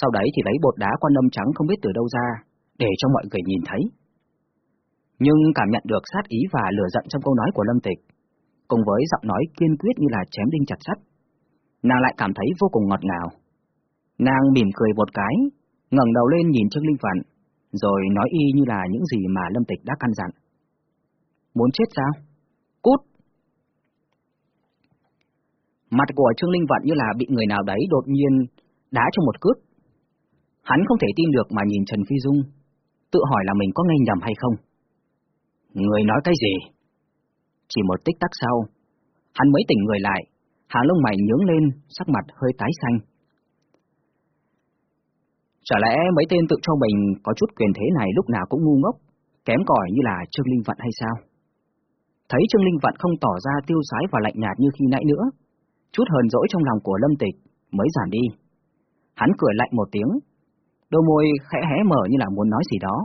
Sau đấy thì lấy bột đá quan âm trắng không biết từ đâu ra, để cho mọi người nhìn thấy. Nhưng cảm nhận được sát ý và lửa giận trong câu nói của Lâm Tịch, cùng với giọng nói kiên quyết như là chém đinh chặt sắt, nàng lại cảm thấy vô cùng ngọt ngào. Nàng mỉm cười một cái, ngẩng đầu lên nhìn Trương Linh Vận, rồi nói y như là những gì mà Lâm Tịch đã căn dặn. Muốn chết sao? Cút! Mặt của Trương Linh Vận như là bị người nào đấy đột nhiên đá cho một cước. Hắn không thể tin được mà nhìn Trần Phi Dung, tự hỏi là mình có nghe nhầm hay không. Người nói cái gì? Chỉ một tích tắc sau, hắn mới tỉnh người lại, hàng lông mày nhướng lên, sắc mặt hơi tái xanh. Chả lẽ mấy tên tự cho mình có chút quyền thế này lúc nào cũng ngu ngốc, kém cỏi như là Trương Linh Vận hay sao? Thấy Trương Linh Vận không tỏ ra tiêu sái và lạnh nhạt như khi nãy nữa, chút hờn dỗi trong lòng của Lâm Tịch mới giảm đi. Hắn cười lạnh một tiếng, đôi môi khẽ hé mở như là muốn nói gì đó,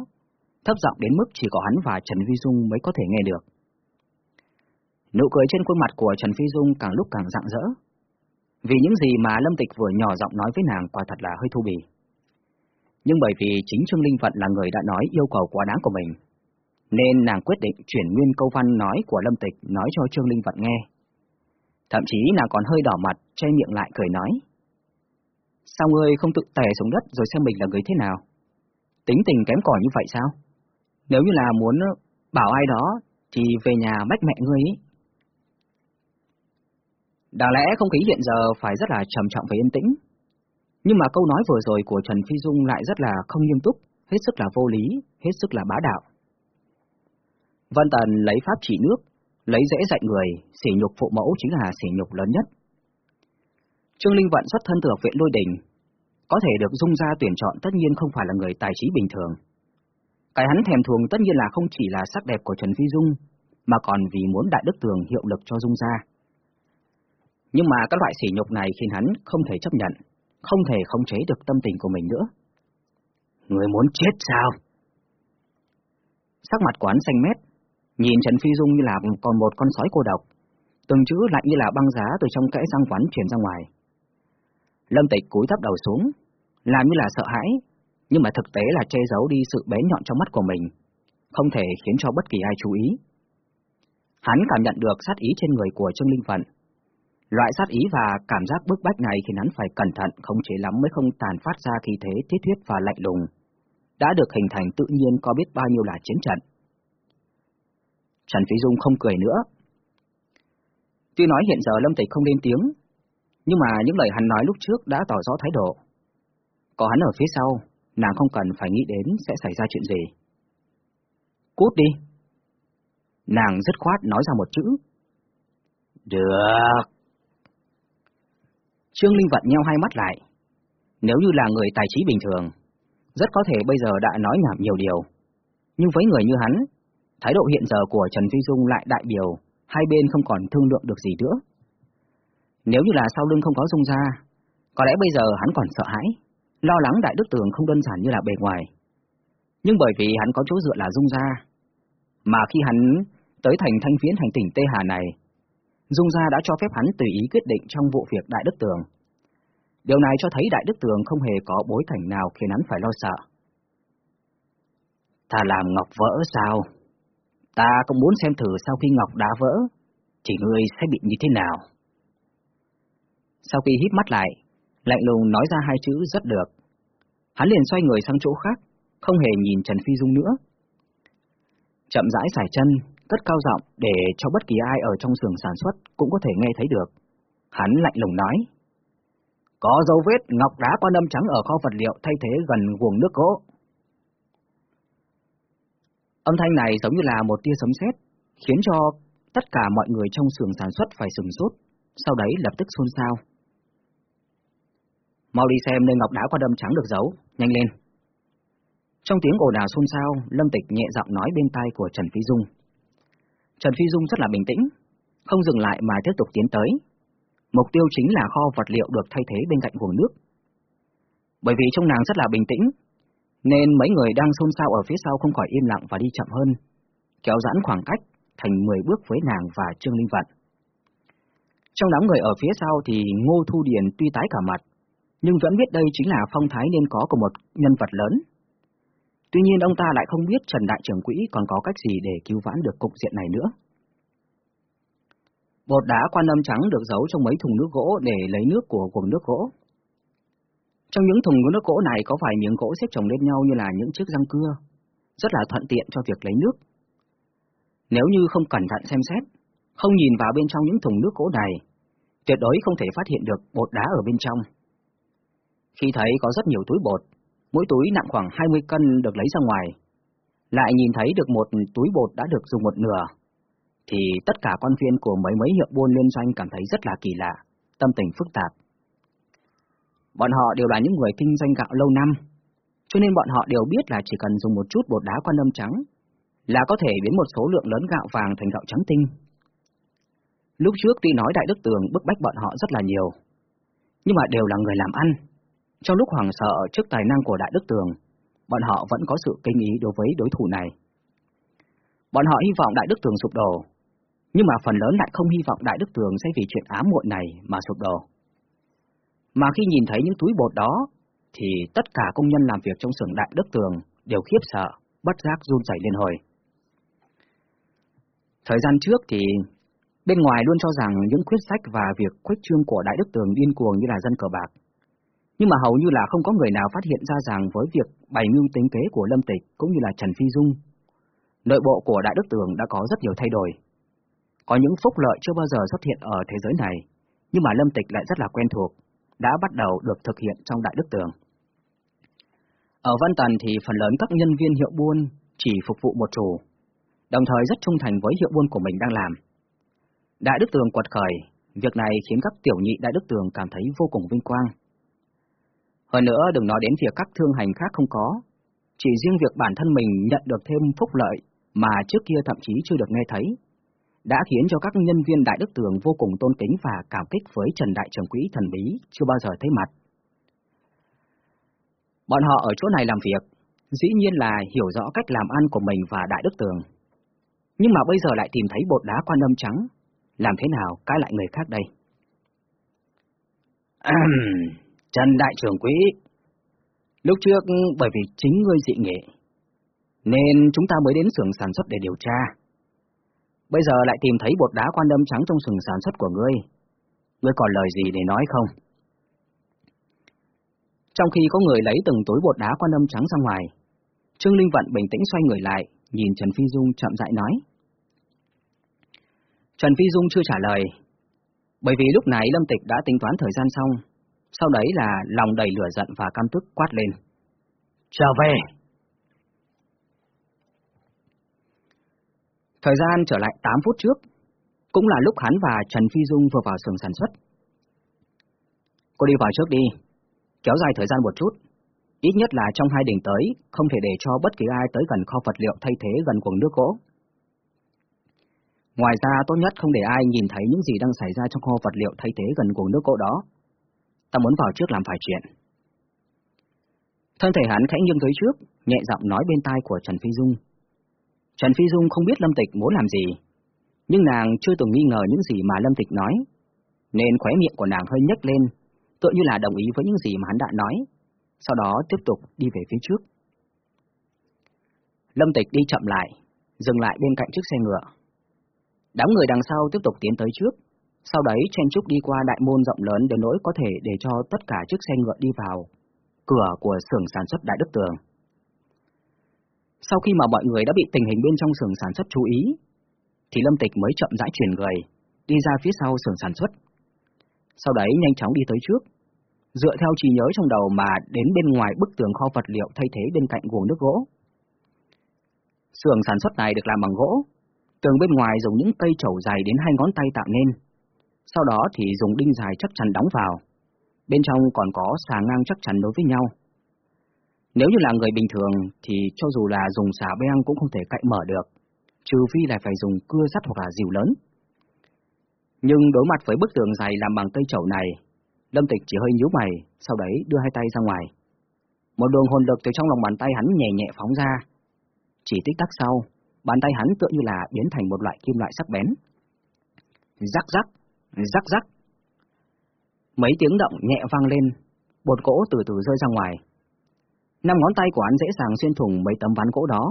thấp giọng đến mức chỉ có hắn và Trần Phi Dung mới có thể nghe được. Nụ cười trên khuôn mặt của Trần Phi Dung càng lúc càng rạng rỡ. Vì những gì mà Lâm Tịch vừa nhỏ giọng nói với nàng quả thật là hơi thu bì. Nhưng bởi vì chính Trương Linh Vận là người đã nói yêu cầu quá đáng của mình, nên nàng quyết định chuyển nguyên câu văn nói của Lâm Tịch nói cho Trương Linh Vận nghe. Thậm chí nàng còn hơi đỏ mặt, che miệng lại cười nói. Sao ngươi không tự tè xuống đất rồi xem mình là người thế nào? Tính tình kém cỏi như vậy sao? Nếu như là muốn bảo ai đó, thì về nhà bách mẹ ngươi ý. Đáng lẽ không khí hiện giờ phải rất là trầm trọng và yên tĩnh. Nhưng mà câu nói vừa rồi của Trần Phi Dung lại rất là không nghiêm túc, hết sức là vô lý, hết sức là bá đạo. Vân Tần lấy pháp trị nước, lấy dễ dạy người, sỉ nhục phụ mẫu chính là sỉ nhục lớn nhất. Trương Linh Vận xuất thân từ học viện lôi đình, có thể được dung ra tuyển chọn tất nhiên không phải là người tài trí bình thường. Cái hắn thèm thuồng tất nhiên là không chỉ là sắc đẹp của Trần Phi Dung, mà còn vì muốn đại đức tường hiệu lực cho Dung gia. Nhưng mà các loại sỉ nhục này khiến hắn không thể chấp nhận, không thể khống chế được tâm tình của mình nữa. Người muốn chết sao? Sắc mặt quán xanh mét, nhìn Trần Phi Dung như là còn một con sói cô độc, từng chữ lạnh như là băng giá từ trong kẽ răng quán truyền ra ngoài. Lâm Tịch cúi thấp đầu xuống, làm như là sợ hãi, nhưng mà thực tế là che giấu đi sự bén nhọn trong mắt của mình, không thể khiến cho bất kỳ ai chú ý. Hắn cảm nhận được sát ý trên người của Trương Linh Phận. Loại sát ý và cảm giác bức bách này khiến hắn phải cẩn thận không chế lắm mới không tàn phát ra khí thế thiết huyết và lạnh lùng, đã được hình thành tự nhiên có biết bao nhiêu là chiến trận. Trần Phí Dung không cười nữa. Tuy nói hiện giờ Lâm Tịch không lên tiếng, nhưng mà những lời hắn nói lúc trước đã tỏ rõ thái độ. Có hắn ở phía sau, nàng không cần phải nghĩ đến sẽ xảy ra chuyện gì. Cút đi! Nàng dứt khoát nói ra một chữ. Được! Trương Linh Vận nheo hai mắt lại. Nếu như là người tài trí bình thường, rất có thể bây giờ đã nói nhảm nhiều điều. Nhưng với người như hắn, thái độ hiện giờ của Trần Phi Dung lại đại biểu, hai bên không còn thương lượng được gì nữa. Nếu như là sau lưng không có Dung ra, có lẽ bây giờ hắn còn sợ hãi, lo lắng Đại Đức Tường không đơn giản như là bề ngoài. Nhưng bởi vì hắn có chỗ dựa là Dung ra, mà khi hắn tới thành thanh phiến hành tỉnh Tê Hà này, Dung gia đã cho phép hắn tùy ý quyết định trong vụ việc Đại Đức Tường. Điều này cho thấy Đại Đức Tường không hề có bối cảnh nào khiến hắn phải lo sợ. Ta làm ngọc vỡ sao? Ta cũng muốn xem thử sau khi ngọc đã vỡ, chỉ ngươi sẽ bị như thế nào. Sau khi hít mắt lại, lạnh lùng nói ra hai chữ rất được. Hắn liền xoay người sang chỗ khác, không hề nhìn Trần Phi Dung nữa. Chậm rãi sải chân, cất cao giọng để cho bất kỳ ai ở trong xưởng sản xuất cũng có thể nghe thấy được. Hắn lạnh lùng nói. Có dấu vết ngọc đá quan âm trắng ở kho vật liệu thay thế gần guồng nước gỗ. Âm thanh này giống như là một tia sấm sét, khiến cho tất cả mọi người trong xưởng sản xuất phải sừng sốt, sau đấy lập tức xôn xao. Mau đi xem nơi ngọc đá qua đâm trắng được giấu, nhanh lên. Trong tiếng ồn ào xôn xao, Lâm Tịch nhẹ giọng nói bên tai của Trần Phi Dung. Trần Phi Dung rất là bình tĩnh, không dừng lại mà tiếp tục tiến tới. Mục tiêu chính là kho vật liệu được thay thế bên cạnh nguồn nước. Bởi vì trong nàng rất là bình tĩnh, nên mấy người đang xôn xao ở phía sau không khỏi im lặng và đi chậm hơn, kéo giãn khoảng cách thành 10 bước với nàng và Trương Linh Vận. Trong đám người ở phía sau thì Ngô Thu Điền tuy tái cả mặt, nhưng vẫn biết đây chính là phong thái nên có của một nhân vật lớn. Tuy nhiên ông ta lại không biết Trần Đại trưởng quỹ còn có cách gì để cứu vãn được cục diện này nữa. Bột đá quan âm trắng được giấu trong mấy thùng nước gỗ để lấy nước của guồng nước gỗ. Trong những thùng nước gỗ này có vài miếng gỗ xếp chồng lên nhau như là những chiếc răng cưa, rất là thuận tiện cho việc lấy nước. Nếu như không cẩn thận xem xét, không nhìn vào bên trong những thùng nước gỗ này, tuyệt đối không thể phát hiện được bột đá ở bên trong. Khi thấy có rất nhiều túi bột, mỗi túi nặng khoảng 20 cân được lấy ra ngoài, lại nhìn thấy được một túi bột đã được dùng một nửa, thì tất cả quan viên của mấy mấy hiệu buôn liên doanh cảm thấy rất là kỳ lạ, tâm tình phức tạp. Bọn họ đều là những người kinh doanh gạo lâu năm, cho nên bọn họ đều biết là chỉ cần dùng một chút bột đá quan âm trắng là có thể biến một số lượng lớn gạo vàng thành gạo trắng tinh. Lúc trước tuy nói Đại Đức Tường bức bách bọn họ rất là nhiều, nhưng mà đều là người làm ăn. Trong lúc hoảng sợ trước tài năng của Đại Đức Tường, bọn họ vẫn có sự kinh ý đối với đối thủ này. Bọn họ hy vọng Đại Đức Tường sụp đổ, nhưng mà phần lớn lại không hy vọng Đại Đức Tường sẽ vì chuyện ám muội này mà sụp đổ. Mà khi nhìn thấy những túi bột đó, thì tất cả công nhân làm việc trong xưởng Đại Đức Tường đều khiếp sợ, bất giác run rẩy lên hồi. Thời gian trước thì bên ngoài luôn cho rằng những quyết sách và việc khuếch trương của Đại Đức Tường điên cuồng như là dân cờ bạc. Nhưng mà hầu như là không có người nào phát hiện ra rằng với việc bày mưu tính kế của Lâm Tịch cũng như là Trần Phi Dung, nội bộ của Đại Đức Tường đã có rất nhiều thay đổi. Có những phúc lợi chưa bao giờ xuất hiện ở thế giới này, nhưng mà Lâm Tịch lại rất là quen thuộc, đã bắt đầu được thực hiện trong Đại Đức Tường. Ở Văn Tần thì phần lớn các nhân viên hiệu buôn chỉ phục vụ một chủ, đồng thời rất trung thành với hiệu buôn của mình đang làm. Đại Đức Tường quật khởi, việc này khiến các tiểu nhị Đại Đức Tường cảm thấy vô cùng vinh quang. Hơn nữa đừng nói đến việc các thương hành khác không có, chỉ riêng việc bản thân mình nhận được thêm phúc lợi mà trước kia thậm chí chưa được nghe thấy, đã khiến cho các nhân viên Đại Đức Tường vô cùng tôn kính và cảm kích với Trần Đại Trưởng Quỹ thần bí chưa bao giờ thấy mặt. Bọn họ ở chỗ này làm việc, dĩ nhiên là hiểu rõ cách làm ăn của mình và Đại Đức Tường. Nhưng mà bây giờ lại tìm thấy bột đá quan âm trắng, làm thế nào cãi lại người khác đây? Trần Đại Trưởng Quỹ, lúc trước bởi vì chính ngươi dị nghệ, nên chúng ta mới đến xưởng sản xuất để điều tra. Bây giờ lại tìm thấy bột đá quan âm trắng trong xưởng sản xuất của ngươi. Ngươi còn lời gì để nói không? Trong khi có người lấy từng túi bột đá quan âm trắng ra ngoài, Trương Linh Vận bình tĩnh xoay người lại, nhìn Trần Phi Dung chậm rãi nói. Trần Phi Dung chưa trả lời, bởi vì lúc này Lâm Tịch đã tính toán thời gian xong, sau đấy là lòng đầy lửa giận và căm tức quát lên. Trở về! Thời gian trở lại 8 phút trước, cũng là lúc hắn và Trần Phi Dung vừa vào xưởng sản xuất. Cô đi vào trước đi, kéo dài thời gian một chút, ít nhất là trong hai đỉnh tới, không thể để cho bất kỳ ai tới gần kho vật liệu thay thế gần quần nước gỗ. Ngoài ra tốt nhất không để ai nhìn thấy những gì đang xảy ra trong kho vật liệu thay thế gần quần nước gỗ đó. Ta muốn vào trước làm vài chuyện. Thân thể hắn khẽ nghiêng tới trước, nhẹ giọng nói bên tai của Trần Phi Dung. Trần Phi Dung không biết Lâm Tịch muốn làm gì, nhưng nàng chưa từng nghi ngờ những gì mà Lâm Tịch nói, nên khóe miệng của nàng hơi nhếch lên, tựa như là đồng ý với những gì mà hắn đã nói, sau đó tiếp tục đi về phía trước. Lâm Tịch đi chậm lại, dừng lại bên cạnh chiếc xe ngựa. Đám người đằng sau tiếp tục tiến tới trước, sau đấy chen trúc đi qua đại môn rộng lớn đến nỗi có thể để cho tất cả chiếc xe ngựa đi vào cửa của xưởng sản xuất Đại Đức Tường. Sau khi mà mọi người đã bị tình hình bên trong xưởng sản xuất chú ý, thì Lâm Tịch mới chậm rãi chuyển người, đi ra phía sau xưởng sản xuất. Sau đấy nhanh chóng đi tới trước, dựa theo trí nhớ trong đầu mà đến bên ngoài bức tường kho vật liệu thay thế bên cạnh guồng nước gỗ. Xưởng sản xuất này được làm bằng gỗ, tường bên ngoài dùng những cây trầu dài đến hai ngón tay tạo nên, sau đó thì dùng đinh dài chắc chắn đóng vào. Bên trong còn có xà ngang chắc chắn đối với nhau. Nếu như là người bình thường thì cho dù là dùng xà beng cũng không thể cậy mở được, trừ phi là phải dùng cưa sắt hoặc là dìu lớn. Nhưng đối mặt với bức tường dày làm bằng cây chậu này, Lâm Tịch chỉ hơi nhíu mày, sau đấy đưa hai tay ra ngoài. Một đường hồn lực từ trong lòng bàn tay hắn nhẹ nhẹ phóng ra. Chỉ tích tắc sau, bàn tay hắn tựa như là biến thành một loại kim loại sắc bén. Rắc rắc, rắc rắc. Mấy tiếng động nhẹ vang lên, bột gỗ từ từ rơi ra ngoài. Năm ngón tay của hắn dễ dàng xuyên thủng mấy tấm ván gỗ đó,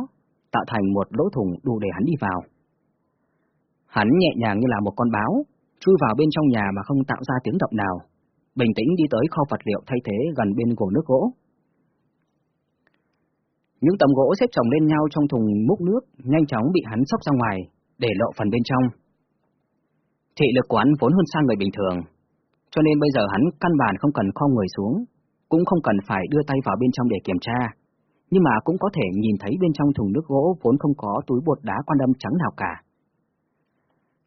tạo thành một lỗ thủng đủ để hắn đi vào. Hắn nhẹ nhàng như là một con báo, chui vào bên trong nhà mà không tạo ra tiếng động nào, bình tĩnh đi tới kho vật liệu thay thế gần bên gồ nước gỗ. Những tấm gỗ xếp chồng lên nhau trong thùng múc nước nhanh chóng bị hắn sóc ra ngoài, để lộ phần bên trong. Thị lực của hắn vốn hơn xa người bình thường, cho nên bây giờ hắn căn bản không cần kho người xuống, cũng không cần phải đưa tay vào bên trong để kiểm tra, nhưng mà cũng có thể nhìn thấy bên trong thùng nước gỗ vốn không có túi bột đá quan âm trắng nào cả.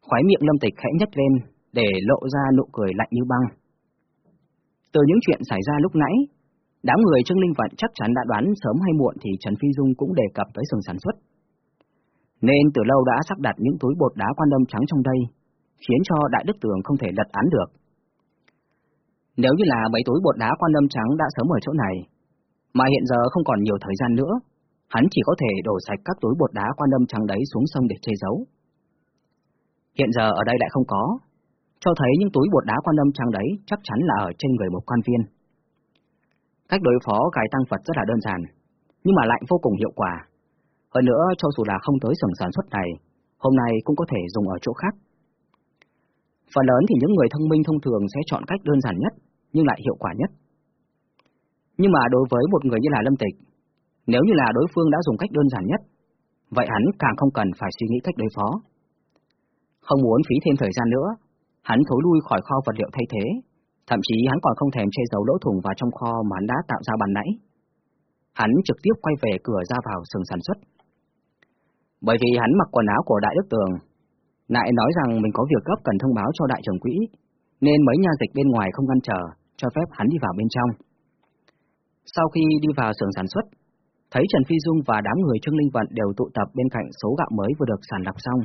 Khói miệng lâm tịch khẽ nhếch lên, để lộ ra nụ cười lạnh như băng. Từ những chuyện xảy ra lúc nãy, đám người Trương Linh Vận chắc chắn đã đoán sớm hay muộn thì Trần Phi Dung cũng đề cập tới sườn sản xuất. Nên từ lâu đã sắp đặt những túi bột đá quan âm trắng trong đây, khiến cho Đại Đức Tường không thể lật án được. Nếu như là mấy túi bột đá quan âm trắng đã sớm ở chỗ này, mà hiện giờ không còn nhiều thời gian nữa, hắn chỉ có thể đổ sạch các túi bột đá quan âm trắng đấy xuống sông để che giấu. Hiện giờ ở đây lại không có, cho thấy những túi bột đá quan âm trắng đấy chắc chắn là ở trên người một quan viên. Cách đối phó cài tăng Phật rất là đơn giản, nhưng mà lại vô cùng hiệu quả. Hơn nữa, cho dù là không tới sưởng sản xuất này, hôm nay cũng có thể dùng ở chỗ khác. Phần lớn thì những người thông minh thông thường sẽ chọn cách đơn giản nhất, nhưng lại hiệu quả nhất. Nhưng mà đối với một người như là Lâm Tịch, nếu như là đối phương đã dùng cách đơn giản nhất, vậy hắn càng không cần phải suy nghĩ cách đối phó. Không muốn phí thêm thời gian nữa, hắn thối lui khỏi kho vật liệu thay thế, thậm chí hắn còn không thèm che giấu lỗ thủng vào trong kho mà hắn đã tạo ra bàn nãy. Hắn trực tiếp quay về cửa ra vào sừng sản xuất. Bởi vì hắn mặc quần áo của Đại Đức Tường, lại nói rằng mình có việc gấp cần thông báo cho đại trưởng quỹ, nên mấy nhà dịch bên ngoài không ngăn trở, cho phép hắn đi vào bên trong. Sau khi đi vào xưởng sản xuất, thấy Trần Phi Dung và đám người Trương Linh Vận đều tụ tập bên cạnh số gạo mới vừa được sản lọc xong.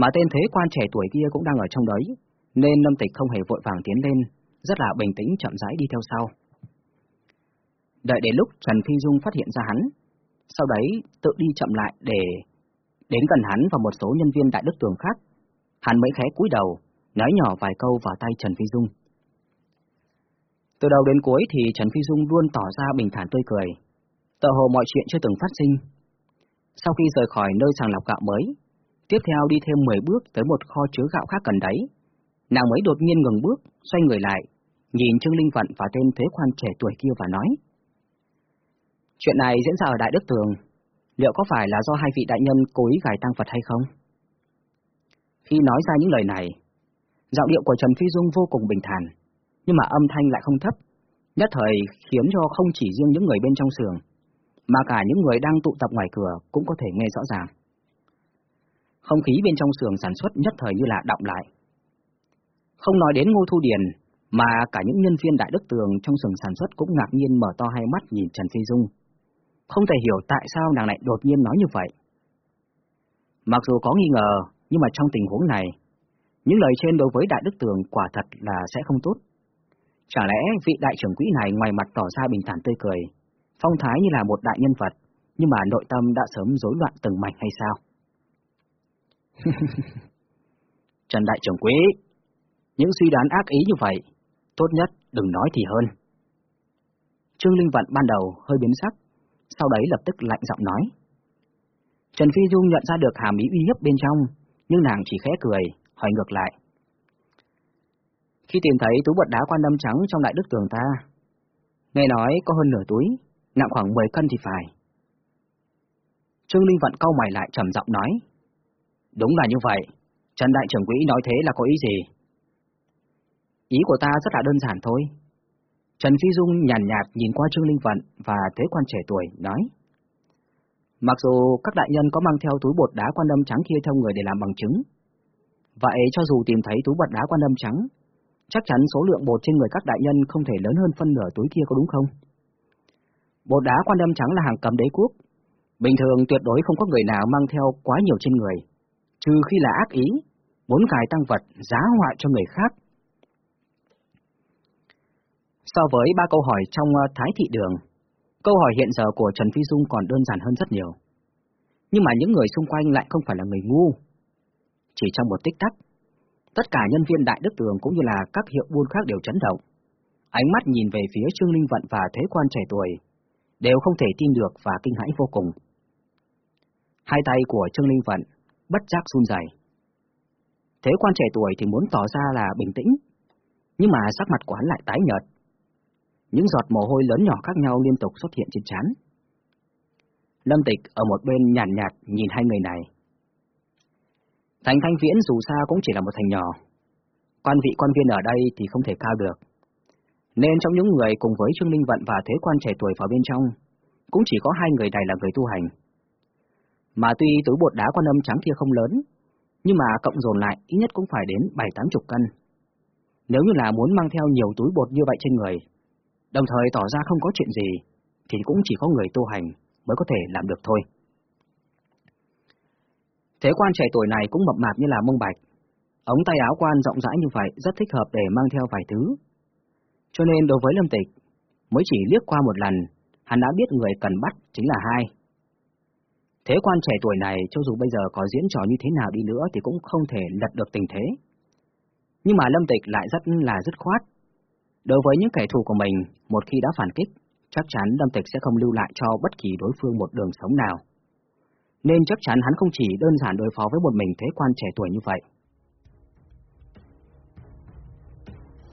Mà tên thế quan trẻ tuổi kia cũng đang ở trong đấy, nên Lâm Tịch không hề vội vàng tiến lên, rất là bình tĩnh chậm rãi đi theo sau. Đợi đến lúc Trần Phi Dung phát hiện ra hắn, sau đấy tự đi chậm lại để đến gần hắn và một số nhân viên đại đức tường khác. Hắn mới khẽ cúi đầu, nói nhỏ vài câu vào tay Trần Phi Dung. Từ đầu đến cuối thì Trần Phi Dung luôn tỏ ra bình thản tươi cười, tờ hồ mọi chuyện chưa từng phát sinh. Sau khi rời khỏi nơi sàng lọc gạo mới, tiếp theo đi thêm 10 bước tới một kho chứa gạo khác gần đấy, nàng mới đột nhiên ngừng bước, xoay người lại, nhìn Trương Linh Vận và tên thế quan trẻ tuổi kia và nói. Chuyện này diễn ra ở Đại Đức Tường, liệu có phải là do hai vị đại nhân cố ý gài tăng vật hay không? Khi nói ra những lời này, giọng điệu của Trần Phi Dung vô cùng bình thản, nhưng mà âm thanh lại không thấp, nhất thời khiến cho không chỉ riêng những người bên trong sường, mà cả những người đang tụ tập ngoài cửa cũng có thể nghe rõ ràng. Không khí bên trong sường sản xuất nhất thời như là động lại. Không nói đến Ngô Thu Điền, mà cả những nhân viên đại đức tường trong sường sản xuất cũng ngạc nhiên mở to hai mắt nhìn Trần Phi Dung. Không thể hiểu tại sao nàng lại đột nhiên nói như vậy. Mặc dù có nghi ngờ, nhưng mà trong tình huống này, những lời trên đối với đại đức tường quả thật là sẽ không tốt. Chả lẽ vị đại trưởng quỹ này ngoài mặt tỏ ra bình thản tươi cười, phong thái như là một đại nhân vật, nhưng mà nội tâm đã sớm rối loạn từng mảnh hay sao? Trần đại trưởng quỹ, những suy đoán ác ý như vậy, tốt nhất đừng nói thì hơn. Trương Linh Vận ban đầu hơi biến sắc, sau đấy lập tức lạnh giọng nói. Trần Phi Dung nhận ra được hàm ý uy hiếp bên trong, nhưng nàng chỉ khẽ cười, hỏi ngược lại. Khi tìm thấy túi bột đá quan đâm trắng trong đại đức tường ta, nghe nói có hơn nửa túi, nặng khoảng 10 cân thì phải. Trương Linh Vận câu mày lại trầm giọng nói. Đúng là như vậy, Trần Đại trưởng quỹ nói thế là có ý gì? Ý của ta rất là đơn giản thôi. Trần Phi Dung nhàn nhạt, nhạt nhìn qua Trương Linh Vận và thế quan trẻ tuổi, nói. Mặc dù các đại nhân có mang theo túi bột đá quan âm trắng kia theo người để làm bằng chứng, vậy cho dù tìm thấy túi bột đá quan âm trắng, chắc chắn số lượng bột trên người các đại nhân không thể lớn hơn phân nửa túi kia có đúng không? Bột đá quan âm trắng là hàng cầm đế quốc, bình thường tuyệt đối không có người nào mang theo quá nhiều trên người, trừ khi là ác ý, muốn cài tăng vật giá họa cho người khác. So với ba câu hỏi trong ờ, Thái Thị Đường, câu hỏi hiện giờ của Trần Phi Dung còn đơn giản hơn rất nhiều. Nhưng mà những người xung quanh lại không phải là người ngu. Chỉ trong một tích tắc, tất cả nhân viên Đại Đức Tường cũng như là các hiệu buôn khác đều chấn động. Ánh mắt nhìn về phía Trương Linh Vận và Thế Quan trẻ tuổi, đều không thể tin được và kinh hãi vô cùng. Hai tay của Trương Linh Vận bất giác run rẩy. Thế quan trẻ tuổi thì muốn tỏ ra là bình tĩnh, nhưng mà sắc mặt của hắn lại tái nhợt. Những giọt mồ hôi lớn nhỏ khác nhau liên tục xuất hiện trên trán. Lâm Tịch ở một bên nhàn nhạt, nhạt nhìn hai người này. Thành Thanh Viễn dù sao cũng chỉ là một thành nhỏ. Quan vị quan viên ở đây thì không thể cao được. Nên trong những người cùng với Trương Linh Vận và Thế quan trẻ tuổi vào bên trong, cũng chỉ có hai người này là người tu hành. Mà tuy túi bột đá quan âm trắng kia không lớn, nhưng mà cộng dồn lại ít nhất cũng phải đến bảy tám chục cân. Nếu như là muốn mang theo nhiều túi bột như vậy trên người, đồng thời tỏ ra không có chuyện gì, thì cũng chỉ có người tu hành mới có thể làm được thôi. Thế quan trẻ tuổi này cũng mập mạp như là mông bạch. Ống tay áo quan rộng rãi như vậy rất thích hợp để mang theo vài thứ. Cho nên đối với Lâm Tịch, mới chỉ liếc qua một lần, hắn đã biết người cần bắt chính là hai. Thế quan trẻ tuổi này cho dù bây giờ có diễn trò như thế nào đi nữa thì cũng không thể lật được tình thế. Nhưng mà Lâm Tịch lại rất là dứt khoát. Đối với những kẻ thù của mình, một khi đã phản kích, chắc chắn Lâm Tịch sẽ không lưu lại cho bất kỳ đối phương một đường sống nào. Nên chắc chắn hắn không chỉ đơn giản đối phó với một mình thế quan trẻ tuổi như vậy.